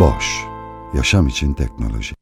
Boş, yaşam için teknoloji.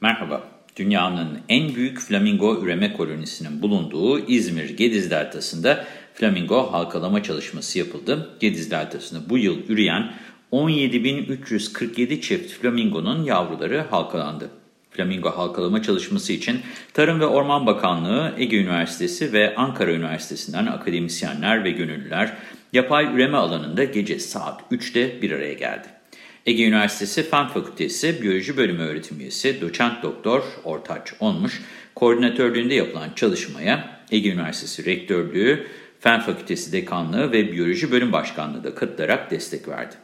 Merhaba, dünyanın en büyük flamingo üreme kolonisinin bulunduğu İzmir Gediz Deltası'nda flamingo halkalama çalışması yapıldı. Gediz Deltası'nda bu yıl üreyen 17.347 çift flamingonun yavruları halkalandı. Flamingo halkalama çalışması için Tarım ve Orman Bakanlığı, Ege Üniversitesi ve Ankara Üniversitesi'nden akademisyenler ve gönüllüler yapay üreme alanında gece saat 3'te bir araya geldi. Ege Üniversitesi Fen Fakültesi Biyoloji Bölümü öğretim üyesi doçent doktor Ortaç Onmuş, koordinatörlüğünde yapılan çalışmaya Ege Üniversitesi Rektörlüğü, Fen Fakültesi Dekanlığı ve Biyoloji Bölüm Başkanlığı da katılarak destek verdi.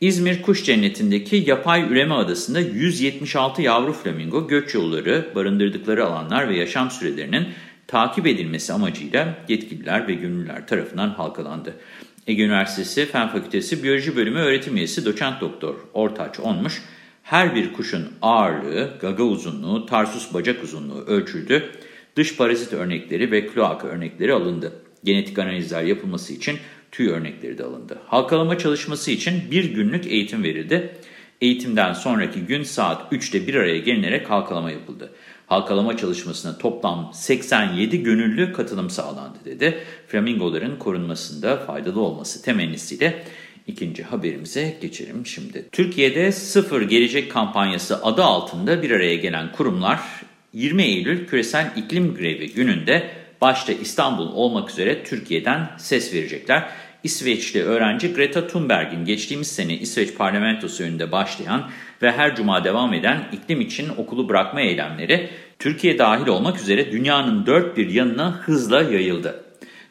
İzmir Kuş Cenneti'ndeki yapay üreme adasında 176 yavru flamingo göç yolları, barındırdıkları alanlar ve yaşam sürelerinin takip edilmesi amacıyla yetkililer ve gönüllüler tarafından halkalandı. Ege Üniversitesi Fen Fakültesi Biyoloji Bölümü öğretim üyesi doçent doktor Ortaç Onmuş, her bir kuşun ağırlığı, gaga uzunluğu, tarsus bacak uzunluğu ölçüldü, dış parazit örnekleri ve kloaka örnekleri alındı. Genetik analizler yapılması için tüy örnekleri de alındı. Halkalama çalışması için bir günlük eğitim verildi. Eğitimden sonraki gün saat 3'te bir araya gelinerek halkalama yapıldı. Halkalama çalışmasına toplam 87 gönüllü katılım sağlandı dedi. Flamingoların korunmasında faydalı olması temennisiyle ikinci haberimize geçelim şimdi. Türkiye'de Sıfır Gelecek kampanyası adı altında bir araya gelen kurumlar 20 Eylül Küresel İklim Grevi gününde başta İstanbul olmak üzere Türkiye'den ses verecekler. İsveçli öğrenci Greta Thunberg'in geçtiğimiz sene İsveç parlamentosu önünde başlayan ve her cuma devam eden iklim için okulu bırakma eylemleri Türkiye dahil olmak üzere dünyanın dört bir yanına hızla yayıldı.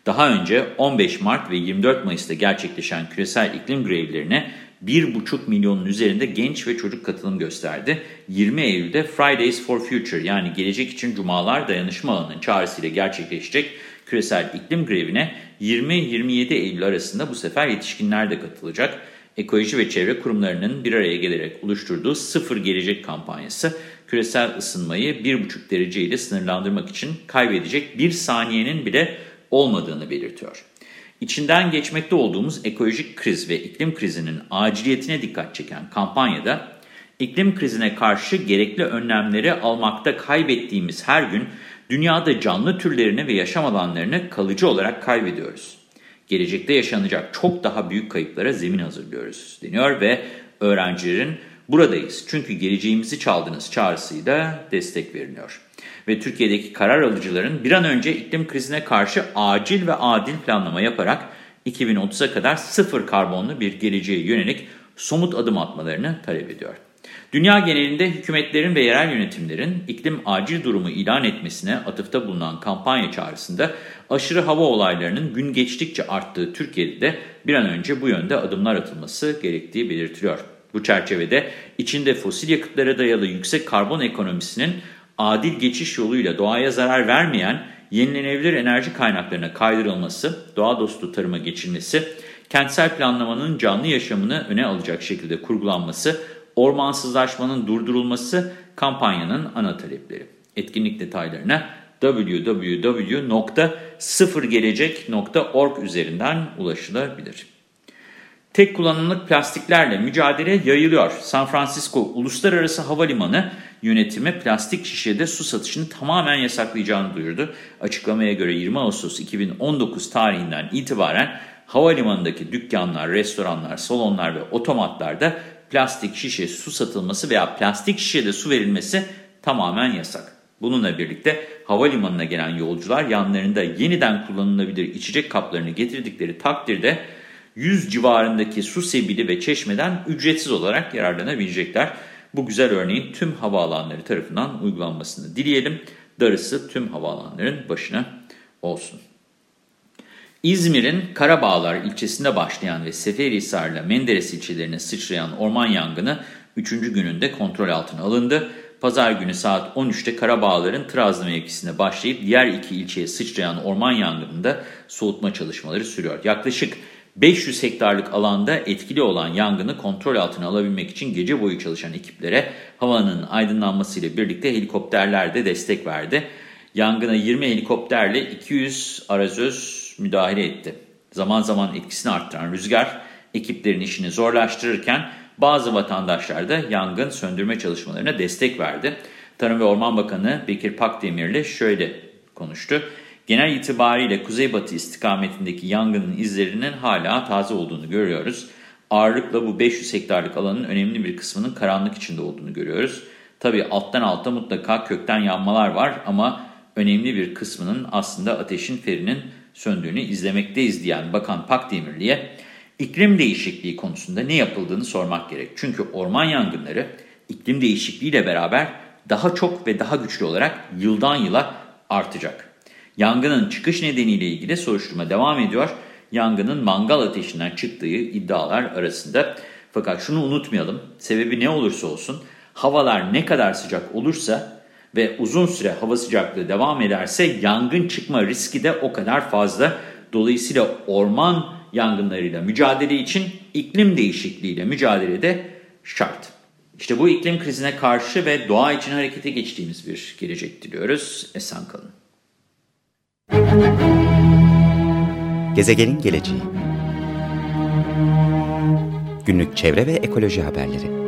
Daha önce 15 Mart ve 24 Mayıs'ta gerçekleşen küresel iklim grevlerine 1,5 milyonun üzerinde genç ve çocuk katılım gösterdi. 20 Eylül'de Fridays for Future yani Gelecek için Cumalar Dayanışma Alanı'nın çağrısıyla gerçekleşecek küresel iklim grevine 20-27 Eylül arasında bu sefer yetişkinler de katılacak. Ekoloji ve çevre kurumlarının bir araya gelerek oluşturduğu Sıfır Gelecek kampanyası küresel ısınmayı 1,5 derece ile sınırlandırmak için kaybedecek bir saniyenin bile olmadığını belirtiyor. İçinden geçmekte olduğumuz ekolojik kriz ve iklim krizinin aciliyetine dikkat çeken kampanyada iklim krizine karşı gerekli önlemleri almakta kaybettiğimiz her gün dünyada canlı türlerini ve yaşam alanlarını kalıcı olarak kaybediyoruz. Gelecekte yaşanacak çok daha büyük kayıplara zemin hazırlıyoruz deniyor ve öğrencilerin buradayız çünkü geleceğimizi çaldınız çağrısıyla destek veriliyor ve Türkiye'deki karar alıcıların bir an önce iklim krizine karşı acil ve adil planlama yaparak 2030'a kadar sıfır karbonlu bir geleceğe yönelik somut adım atmalarını talep ediyor. Dünya genelinde hükümetlerin ve yerel yönetimlerin iklim acil durumu ilan etmesine atıfta bulunan kampanya çağrısında aşırı hava olaylarının gün geçtikçe arttığı Türkiye'de de bir an önce bu yönde adımlar atılması gerektiği belirtiliyor. Bu çerçevede içinde fosil yakıtlara dayalı yüksek karbon ekonomisinin adil geçiş yoluyla doğaya zarar vermeyen yenilenebilir enerji kaynaklarına kaydırılması, doğa dostu tarıma geçilmesi, kentsel planlamanın canlı yaşamını öne alacak şekilde kurgulanması, ormansızlaşmanın durdurulması kampanyanın ana talepleri. Etkinlik detaylarına www.sıfırgelecek.org üzerinden ulaşılabilir. Tek kullanımlık plastiklerle mücadele yayılıyor. San Francisco Uluslararası Havalimanı yönetimi plastik şişede su satışını tamamen yasaklayacağını duyurdu. Açıklamaya göre 20 Ağustos 2019 tarihinden itibaren havalimanındaki dükkanlar, restoranlar, salonlar ve otomatlarda plastik şişe su satılması veya plastik şişede su verilmesi tamamen yasak. Bununla birlikte havalimanına gelen yolcular yanlarında yeniden kullanılabilir içecek kaplarını getirdikleri takdirde 100 civarındaki su sebili ve çeşmeden ücretsiz olarak yararlanabilecekler. Bu güzel örneğin tüm havaalanları tarafından uygulanmasını dileyelim. Darısı tüm havaalanların başına olsun. İzmir'in Karabağlar ilçesinde başlayan ve Seferihisar ile Menderes ilçelerine sıçrayan orman yangını 3. gününde kontrol altına alındı. Pazar günü saat 13'te Karabağlar'ın Trazlı mevkisine başlayıp diğer iki ilçeye sıçrayan orman yangınında soğutma çalışmaları sürüyor. Yaklaşık 500 hektarlık alanda etkili olan yangını kontrol altına alabilmek için gece boyu çalışan ekiplere havanın aydınlanmasıyla birlikte helikopterler de destek verdi. Yangına 20 helikopterle 200 arazöz müdahale etti. Zaman zaman etkisini arttıran rüzgar ekiplerin işini zorlaştırırken bazı vatandaşlar da yangın söndürme çalışmalarına destek verdi. Tarım ve Orman Bakanı Bekir Pakdemirli şöyle konuştu. Genel itibariyle kuzeybatı istikametindeki yangının izlerinin hala taze olduğunu görüyoruz. Ağırlıkla bu 500 hektarlık alanın önemli bir kısmının karanlık içinde olduğunu görüyoruz. Tabii alttan alta mutlaka kökten yanmalar var ama önemli bir kısmının aslında ateşin ferinin söndüğünü izlemekteyiz diyen Bakan Pakdemirli'ye iklim değişikliği konusunda ne yapıldığını sormak gerek. Çünkü orman yangınları iklim değişikliğiyle beraber daha çok ve daha güçlü olarak yıldan yıla artacak. Yangının çıkış nedeniyle ilgili soruşturma devam ediyor. Yangının mangal ateşinden çıktığı iddialar arasında. Fakat şunu unutmayalım, sebebi ne olursa olsun havalar ne kadar sıcak olursa ve uzun süre hava sıcaklığı devam ederse yangın çıkma riski de o kadar fazla. Dolayısıyla orman yangınlarıyla mücadele için iklim değişikliğiyle mücadele de şart. İşte bu iklim krizine karşı ve doğa için harekete geçtiğimiz bir gelecek diliyoruz. Esen kalın. Gezegenin geleceği Günlük çevre ve ekoloji haberleri